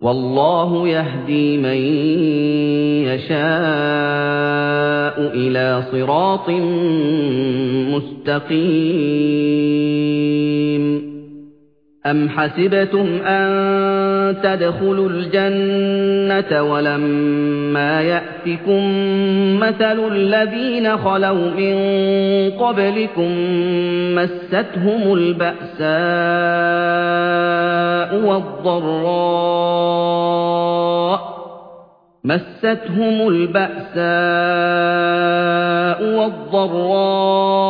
وَاللَّهُ يَهْدِي مَن يَشَاءُ إِلَىٰ صِرَاطٍ مُّسْتَقِيمٍ. أَمْ حَسِبْتُمْ أَن تَدْخُلُوا الْجَنَّةَ وَلَمَّا يَأْتِكُم مَّثَلُ الَّذِينَ خَلَوْا مِن قَبْلِكُم مَّسَّتْهُمُ الْبَأْسَاءُ وَالضَّرَّاءُ مَسَّتْهُمُ الْبَأْسَاءُ وَالضَّرَّاءُ